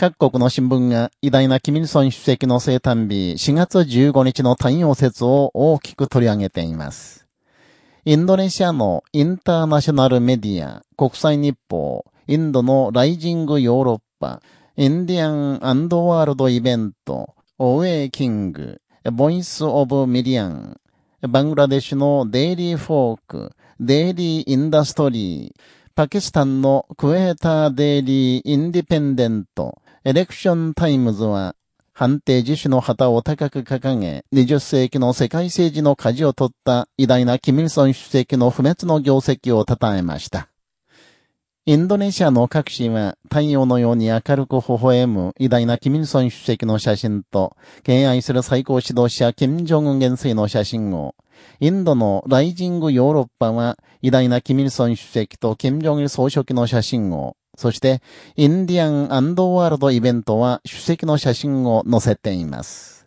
各国の新聞が偉大なキム・イルソン主席の生誕日4月15日の太陽節を大きく取り上げています。インドネシアのインターナショナルメディア、国際日報、インドのライジングヨーロッパ、インディアンワールドイベント、アウェイキング、ボイスオブミリアン、バングラデシュのデイリーフォーク、デイリーインダストリー、パキスタンのクエーターデイリーインディペンデント、エレクションタイムズは、反帝自主の旗を高く掲げ、20世紀の世界政治の舵を取った偉大なキム・イルソン主席の不滅の業績を称えました。インドネシアの各紙は太陽のように明るく微笑む偉大なキム・イルソン主席の写真と、敬愛する最高指導者キム・ジョンウン元帥の写真を、インドのライジングヨーロッパは偉大なキミルソン主席とキム・ジョン総書記の写真を、そして、インディアンワールドイベントは主席の写真を載せています。